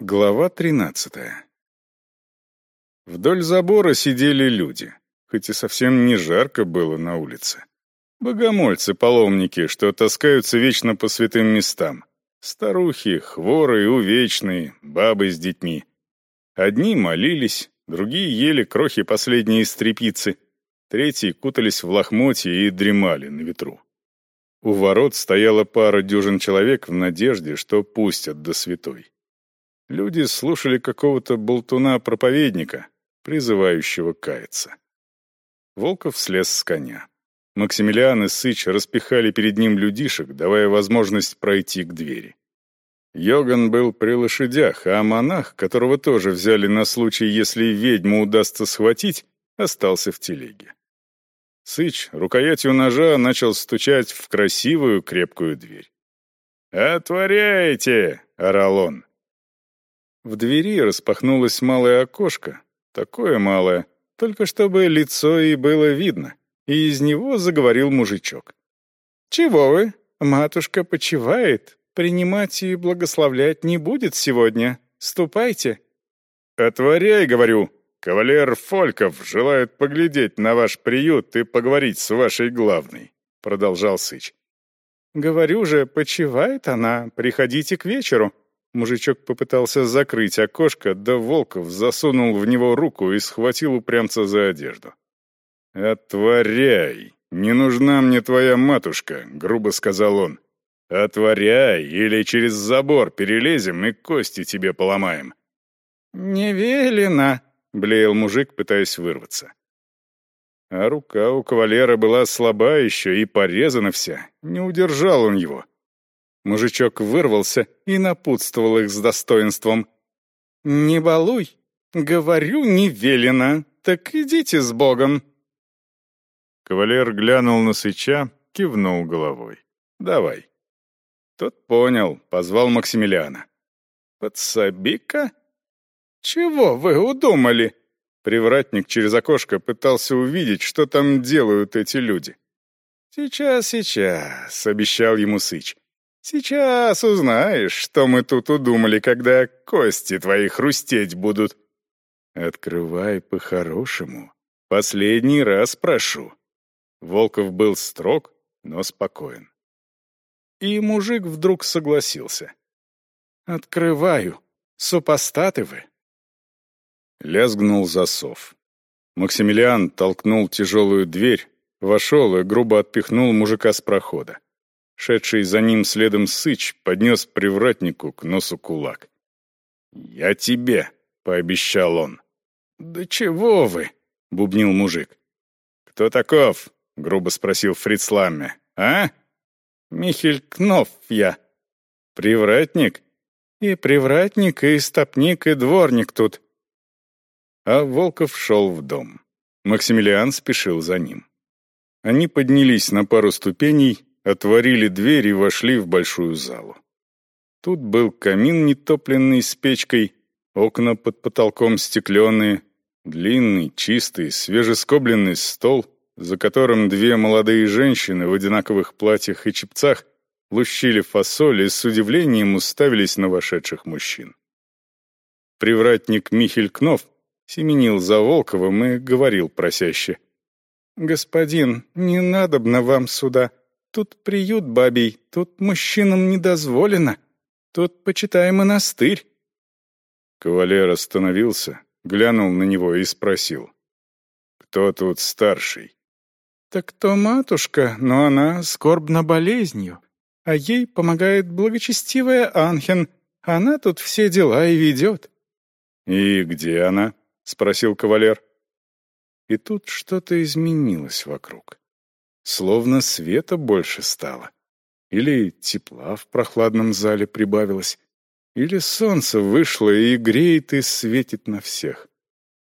Глава тринадцатая. Вдоль забора сидели люди, хоть и совсем не жарко было на улице. Богомольцы-паломники, что таскаются вечно по святым местам. Старухи, хворые, увечные, бабы с детьми. Одни молились, другие ели крохи последние стрепицы, третьи кутались в лохмотья и дремали на ветру. У ворот стояла пара дюжин человек в надежде, что пустят до святой. Люди слушали какого-то болтуна-проповедника, призывающего каяться. Волков слез с коня. Максимилиан и Сыч распихали перед ним людишек, давая возможность пройти к двери. Йоган был при лошадях, а монах, которого тоже взяли на случай, если ведьму удастся схватить, остался в телеге. Сыч рукоятью ножа начал стучать в красивую крепкую дверь. «Отворяйте!» — орал он. В двери распахнулось малое окошко, такое малое, только чтобы лицо и было видно, и из него заговорил мужичок. «Чего вы? Матушка почивает, принимать и благословлять не будет сегодня. Ступайте». «Отворяй, — говорю, — кавалер Фольков желает поглядеть на ваш приют и поговорить с вашей главной», — продолжал Сыч. «Говорю же, почивает она, приходите к вечеру», Мужичок попытался закрыть окошко, да Волков засунул в него руку и схватил упрямца за одежду. «Отворяй! Не нужна мне твоя матушка», — грубо сказал он. «Отворяй, или через забор перелезем и кости тебе поломаем». «Не велено», — блеял мужик, пытаясь вырваться. А рука у кавалера была слаба еще и порезана вся. Не удержал он его. Мужичок вырвался и напутствовал их с достоинством. «Не балуй! Говорю, не велено! Так идите с Богом!» Кавалер глянул на Сыча, кивнул головой. «Давай». Тот понял, позвал Максимилиана. «Подсоби-ка?» «Чего вы удумали?» Привратник через окошко пытался увидеть, что там делают эти люди. «Сейчас, сейчас», — обещал ему Сыч. Сейчас узнаешь, что мы тут удумали, когда кости твои хрустеть будут. Открывай по-хорошему. Последний раз прошу. Волков был строг, но спокоен. И мужик вдруг согласился. «Открываю. Супостаты вы». Лязгнул засов. Максимилиан толкнул тяжелую дверь, вошел и грубо отпихнул мужика с прохода. Шедший за ним следом Сыч поднес привратнику к носу кулак. «Я тебе», — пообещал он. «Да чего вы?» — бубнил мужик. «Кто таков?» — грубо спросил Фриц Ламме. «А?» «Михель Кнов я». «Привратник?» «И привратник, и стопник, и дворник тут». А Волков шел в дом. Максимилиан спешил за ним. Они поднялись на пару ступеней отворили дверь и вошли в большую залу. Тут был камин нетопленный с печкой, окна под потолком стекленные, длинный, чистый, свежескобленный стол, за которым две молодые женщины в одинаковых платьях и чепцах лущили фасоль и с удивлением уставились на вошедших мужчин. Привратник Михель Кнов семенил за Волковым и говорил просяще. «Господин, не надобно вам сюда. Тут приют бабий, тут мужчинам не дозволено. Тут, почитай, монастырь». Кавалер остановился, глянул на него и спросил. «Кто тут старший?» «Так то матушка, но она скорбна болезнью, а ей помогает благочестивая Анхен. Она тут все дела и ведет». «И где она?» — спросил кавалер. И тут что-то изменилось вокруг. Словно света больше стало. Или тепла в прохладном зале прибавилось. Или солнце вышло и греет и светит на всех.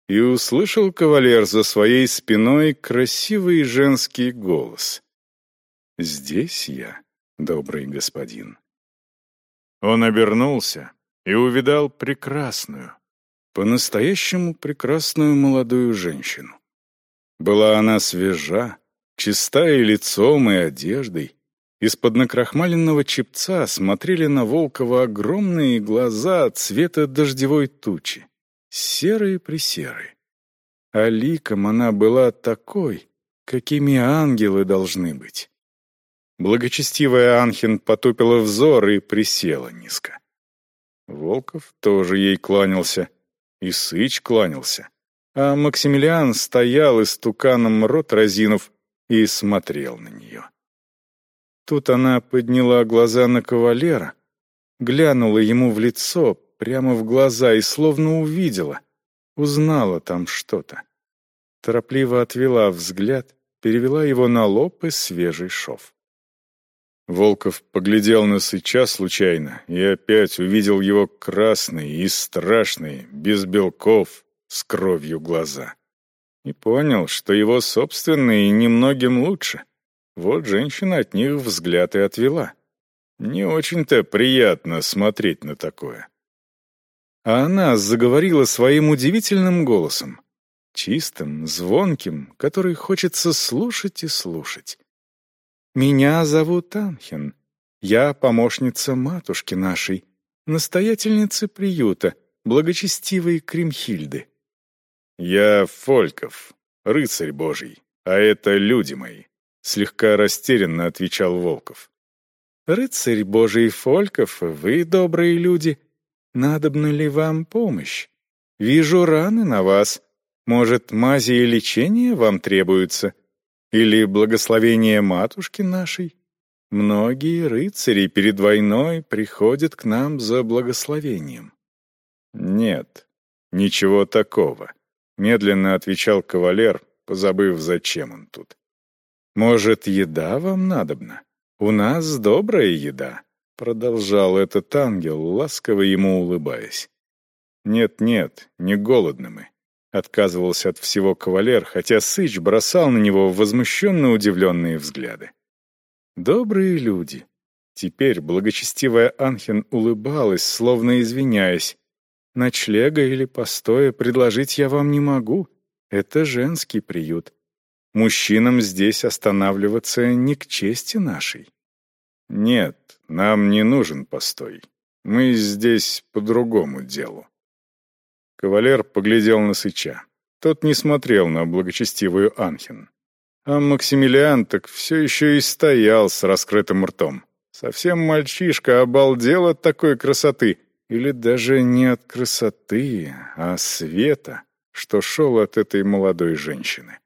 И услышал кавалер за своей спиной красивый женский голос. «Здесь я, добрый господин». Он обернулся и увидал прекрасную, по-настоящему прекрасную молодую женщину. Была она свежа, чистая лицом и одеждой, Из-под накрахмаленного чепца смотрели на Волкова огромные глаза цвета дождевой тучи, серые-пресерые. А ликом она была такой, какими ангелы должны быть. Благочестивая Анхин потупила взор и присела низко. Волков тоже ей кланялся, и Сыч кланялся, а Максимилиан стоял истуканом рот разинув и смотрел на нее. Тут она подняла глаза на кавалера, глянула ему в лицо, прямо в глаза, и словно увидела, узнала там что-то. Торопливо отвела взгляд, перевела его на лоб и свежий шов. Волков поглядел на Сыча случайно и опять увидел его красные и страшные, без белков, с кровью глаза. И понял, что его собственные немногим лучше. Вот женщина от них взгляд и отвела. Не очень-то приятно смотреть на такое. А она заговорила своим удивительным голосом, чистым, звонким, который хочется слушать и слушать. «Меня зовут Анхен. Я помощница матушки нашей, настоятельницы приюта, благочестивой Кримхильды». «Я Фольков, рыцарь божий, а это люди мои», — слегка растерянно отвечал Волков. «Рыцарь Божий Фольков, вы, добрые люди, надобна ли вам помощь? Вижу раны на вас. Может, мази и лечение вам требуются? Или благословение матушки нашей? Многие рыцари перед войной приходят к нам за благословением». «Нет, ничего такого», — медленно отвечал кавалер, позабыв, зачем он тут. «Может, еда вам надобна? У нас добрая еда», — продолжал этот ангел, ласково ему улыбаясь. «Нет-нет, не голодны мы», — отказывался от всего кавалер, хотя Сыч бросал на него возмущенно удивленные взгляды. «Добрые люди». Теперь благочестивая Анхен улыбалась, словно извиняясь. «Ночлега или постоя предложить я вам не могу. Это женский приют. Мужчинам здесь останавливаться не к чести нашей. Нет, нам не нужен постой. Мы здесь по другому делу. Кавалер поглядел на Сыча. Тот не смотрел на благочестивую Анхин. А Максимилиан так все еще и стоял с раскрытым ртом. Совсем мальчишка обалдел от такой красоты. Или даже не от красоты, а света, что шел от этой молодой женщины.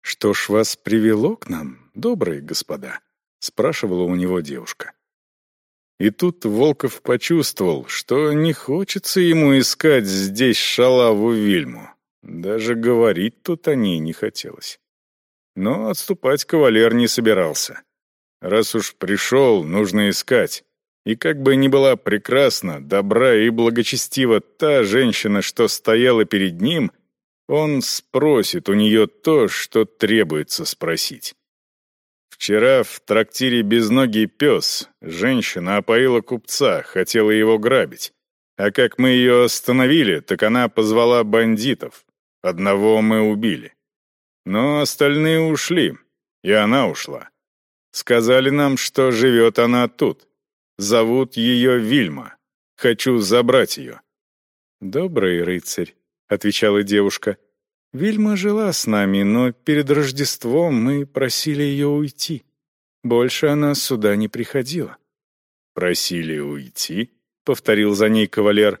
«Что ж вас привело к нам, добрые господа?» — спрашивала у него девушка. И тут Волков почувствовал, что не хочется ему искать здесь шалаву Вильму. Даже говорить тут о ней не хотелось. Но отступать кавалер не собирался. Раз уж пришел, нужно искать. И как бы ни была прекрасна, добра и благочестива та женщина, что стояла перед ним — он спросит у нее то, что требуется спросить. Вчера в трактире «Безногий пес» женщина опоила купца, хотела его грабить. А как мы ее остановили, так она позвала бандитов. Одного мы убили. Но остальные ушли, и она ушла. Сказали нам, что живет она тут. Зовут ее Вильма. Хочу забрать ее. Добрый рыцарь, — отвечала девушка. «Вильма жила с нами, но перед Рождеством мы просили ее уйти. Больше она сюда не приходила». «Просили уйти?» — повторил за ней кавалер.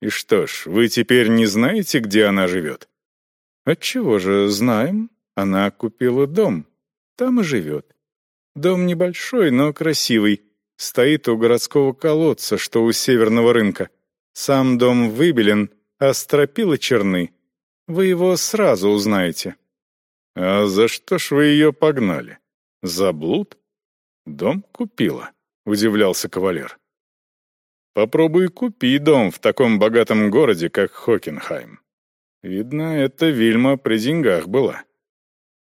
«И что ж, вы теперь не знаете, где она живет?» «Отчего же знаем? Она купила дом. Там и живет. Дом небольшой, но красивый. Стоит у городского колодца, что у северного рынка. Сам дом выбелен, а стропила черны. Вы его сразу узнаете». «А за что ж вы ее погнали? За блуд?» «Дом купила», — удивлялся кавалер. «Попробуй купи дом в таком богатом городе, как Хокенхайм. Видно, эта Вильма при деньгах была».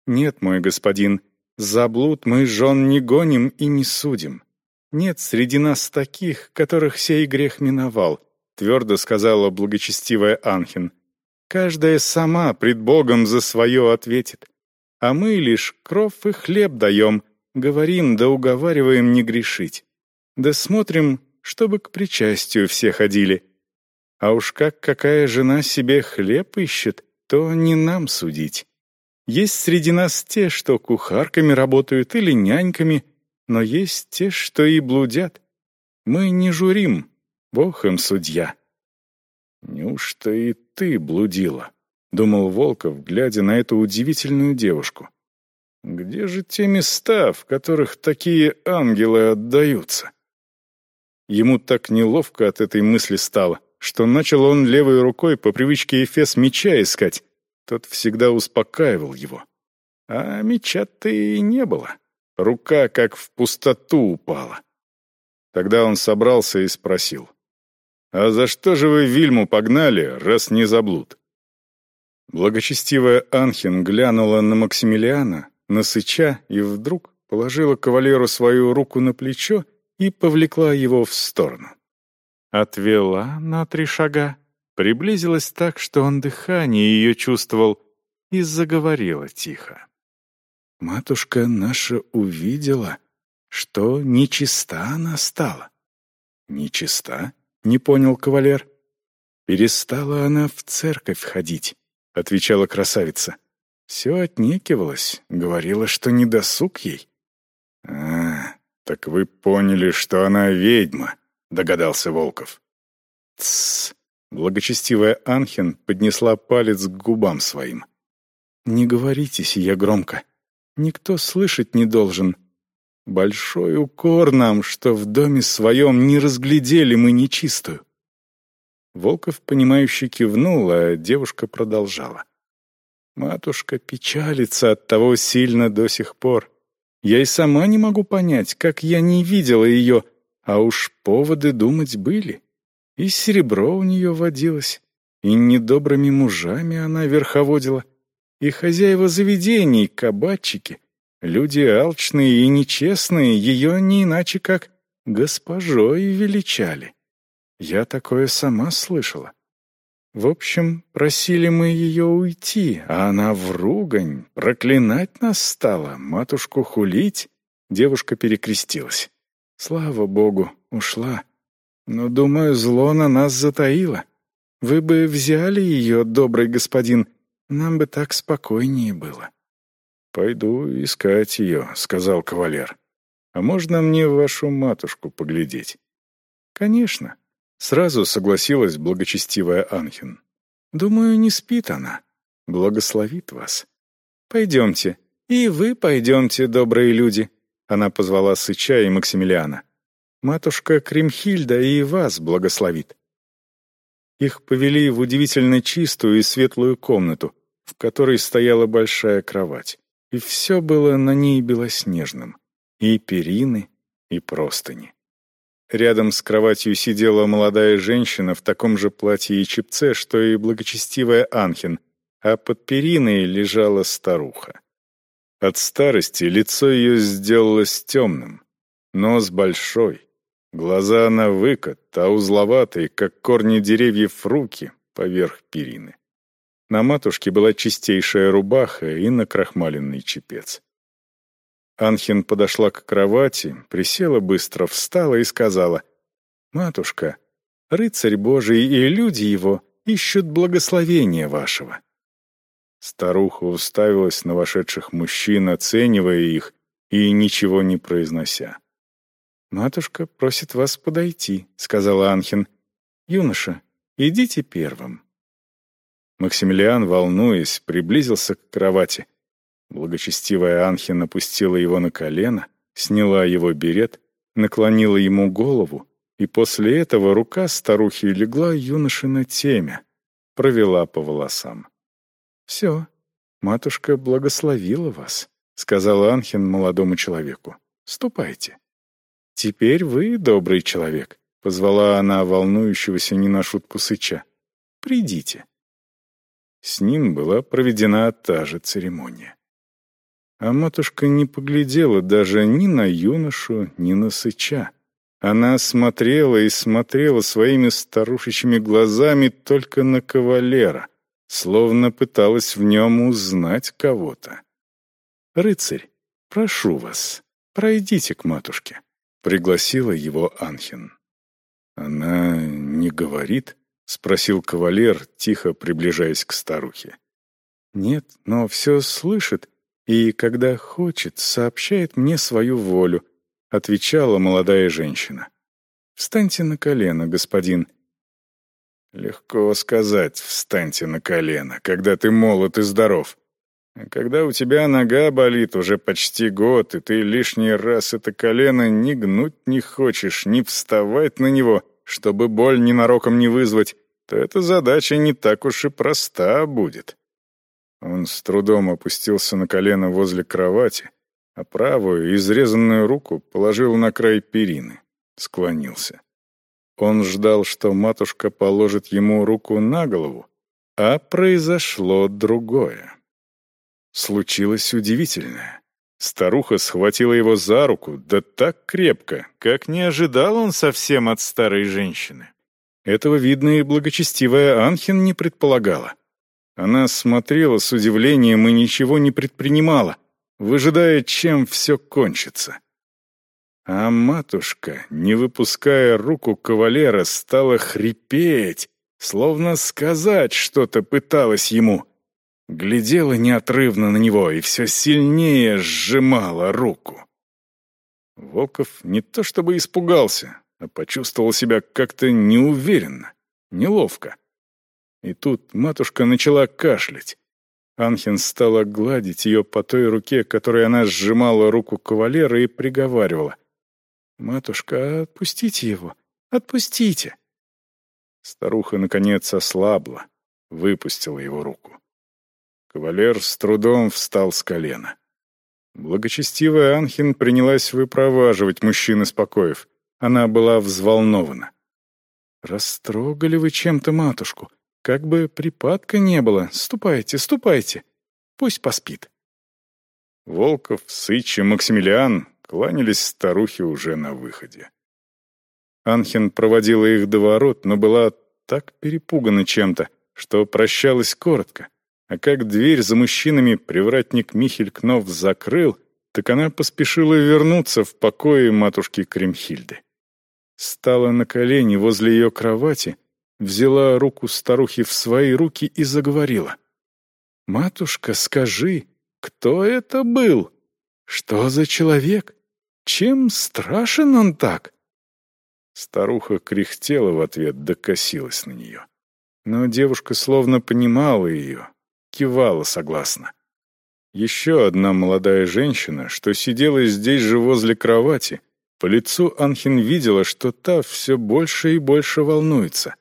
«Нет, мой господин, за блуд мы жен не гоним и не судим. Нет среди нас таких, которых сей грех миновал, — твердо сказала благочестивая Анхин. «Каждая сама пред Богом за свое ответит, а мы лишь кров и хлеб даем, говорим да уговариваем не грешить. Да смотрим, чтобы к причастию все ходили. А уж как какая жена себе хлеб ищет, то не нам судить. Есть среди нас те, что кухарками работают или няньками, но есть те, что и блудят. Мы не журим, Бог им судья. «Неужто и ты блудила?» — думал Волков, глядя на эту удивительную девушку. «Где же те места, в которых такие ангелы отдаются?» Ему так неловко от этой мысли стало, что начал он левой рукой по привычке Эфес меча искать. Тот всегда успокаивал его. А меча-то и не было. Рука как в пустоту упала. Тогда он собрался и спросил. «А за что же вы Вильму погнали, раз не заблуд?» Благочестивая Анхин глянула на Максимилиана, на Сыча и вдруг положила кавалеру свою руку на плечо и повлекла его в сторону. Отвела на три шага, приблизилась так, что он дыхание ее чувствовал, и заговорила тихо. «Матушка наша увидела, что нечиста она стала». «Нечиста?» — не понял кавалер. «Перестала она в церковь ходить», — отвечала красавица. «Все отнекивалась, говорила, что не досуг ей». «А, так вы поняли, что она ведьма», — догадался Волков. «Тссс», — благочестивая Анхен поднесла палец к губам своим. «Не говорите сия громко. Никто слышать не должен, Большой укор нам, что в доме своем не разглядели мы нечистую. Волков, понимающе кивнул, а девушка продолжала. Матушка печалится от того сильно до сих пор. Я и сама не могу понять, как я не видела ее, а уж поводы думать были. И серебро у нее водилось, и недобрыми мужами она верховодила, и хозяева заведений, кабачики, Люди алчные и нечестные ее не иначе как госпожой величали. Я такое сама слышала. В общем, просили мы ее уйти, а она в ругань, проклинать нас стала, матушку хулить. Девушка перекрестилась. Слава богу, ушла. Но, думаю, зло на нас затаило. Вы бы взяли ее, добрый господин, нам бы так спокойнее было. «Пойду искать ее», — сказал кавалер. «А можно мне вашу матушку поглядеть?» «Конечно», — сразу согласилась благочестивая Анхин. «Думаю, не спит она. Благословит вас. Пойдемте. И вы пойдемте, добрые люди», — она позвала Сыча и Максимилиана. «Матушка Кремхильда и вас благословит». Их повели в удивительно чистую и светлую комнату, в которой стояла большая кровать и все было на ней белоснежным. И перины, и простыни. Рядом с кроватью сидела молодая женщина в таком же платье и чепце, что и благочестивая Анхин, а под периной лежала старуха. От старости лицо ее сделалось темным, нос большой, глаза на выкат, а узловатые, как корни деревьев, руки поверх перины. На матушке была чистейшая рубаха и накрахмаленный чепец. Анхин подошла к кровати, присела быстро, встала и сказала, «Матушка, рыцарь Божий и люди его ищут благословения вашего». Старуха уставилась на вошедших мужчин, оценивая их и ничего не произнося. «Матушка просит вас подойти», — сказала Анхин. «Юноша, идите первым». Максимилиан, волнуясь, приблизился к кровати. Благочестивая Анхи напустила его на колено, сняла его берет, наклонила ему голову, и после этого рука старухи легла юноше на темя, провела по волосам. «Все, матушка благословила вас», — сказала Анхин молодому человеку. «Ступайте». «Теперь вы добрый человек», — позвала она волнующегося не на шутку сыча. «Придите». С ним была проведена та же церемония. А матушка не поглядела даже ни на юношу, ни на сыча. Она смотрела и смотрела своими старушечьими глазами только на кавалера, словно пыталась в нем узнать кого-то. «Рыцарь, прошу вас, пройдите к матушке», — пригласила его Анхин. «Она не говорит?» — спросил кавалер, тихо приближаясь к старухе. «Нет, но все слышит, и, когда хочет, сообщает мне свою волю», — отвечала молодая женщина. «Встаньте на колено, господин». «Легко сказать, встаньте на колено, когда ты молод и здоров. Когда у тебя нога болит уже почти год, и ты лишний раз это колено ни гнуть не хочешь, ни вставать на него, чтобы боль ненароком не вызвать, то эта задача не так уж и проста будет». Он с трудом опустился на колено возле кровати, а правую, изрезанную руку положил на край перины, склонился. Он ждал, что матушка положит ему руку на голову, а произошло другое. Случилось удивительное. Старуха схватила его за руку, да так крепко, как не ожидал он совсем от старой женщины. Этого, видно, и благочестивая Анхин не предполагала. Она смотрела с удивлением и ничего не предпринимала, выжидая, чем все кончится. А матушка, не выпуская руку кавалера, стала хрипеть, словно сказать что-то пыталась ему. Глядела неотрывно на него и все сильнее сжимала руку. Волков не то чтобы испугался, а почувствовал себя как-то неуверенно, неловко. И тут матушка начала кашлять. Анхин стала гладить ее по той руке, которой она сжимала руку кавалера и приговаривала. «Матушка, отпустите его, отпустите!» Старуха, наконец, ослабла, выпустила его руку. Кавалер с трудом встал с колена. Благочестивая Анхин принялась выпроваживать мужчин из покоев. Она была взволнована. «Растрогали вы чем-то матушку. Как бы припадка не было. Ступайте, ступайте. Пусть поспит. Волков, Сыч и Максимилиан кланялись старухе уже на выходе. Анхин проводила их до ворот, но была так перепугана чем-то, что прощалась коротко. А как дверь за мужчинами привратник Михель Кнов закрыл, так она поспешила вернуться в покое матушки Кремхильды. Стала на колени возле ее кровати взяла руку старухи в свои руки и заговорила. «Матушка, скажи, кто это был? Что за человек? Чем страшен он так?» Старуха кряхтела в ответ, докосилась на нее. Но девушка словно понимала ее, кивала согласно. Еще одна молодая женщина, что сидела здесь же возле кровати, по лицу Анхин видела, что та все больше и больше волнуется.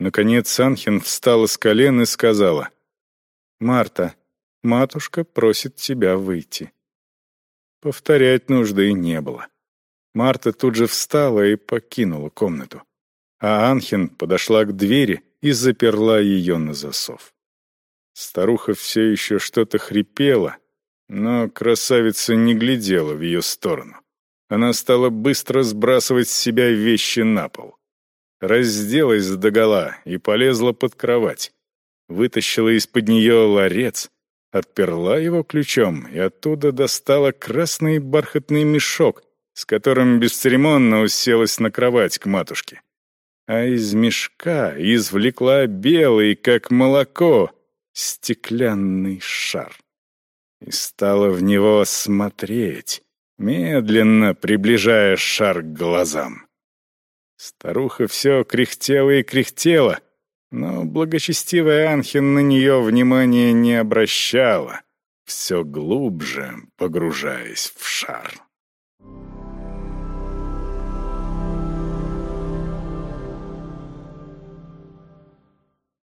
Наконец Санхин встала с колен и сказала, «Марта, матушка просит тебя выйти». Повторять нужды не было. Марта тут же встала и покинула комнату. А Анхин подошла к двери и заперла ее на засов. Старуха все еще что-то хрипела, но красавица не глядела в ее сторону. Она стала быстро сбрасывать с себя вещи на пол разделась догола и полезла под кровать. Вытащила из-под нее ларец, отперла его ключом и оттуда достала красный бархатный мешок, с которым бесцеремонно уселась на кровать к матушке. А из мешка извлекла белый, как молоко, стеклянный шар. И стала в него смотреть, медленно приближая шар к глазам. Старуха все кряхтела и кряхтела, но благочестивая Анхин на нее внимания не обращала, все глубже погружаясь в шар.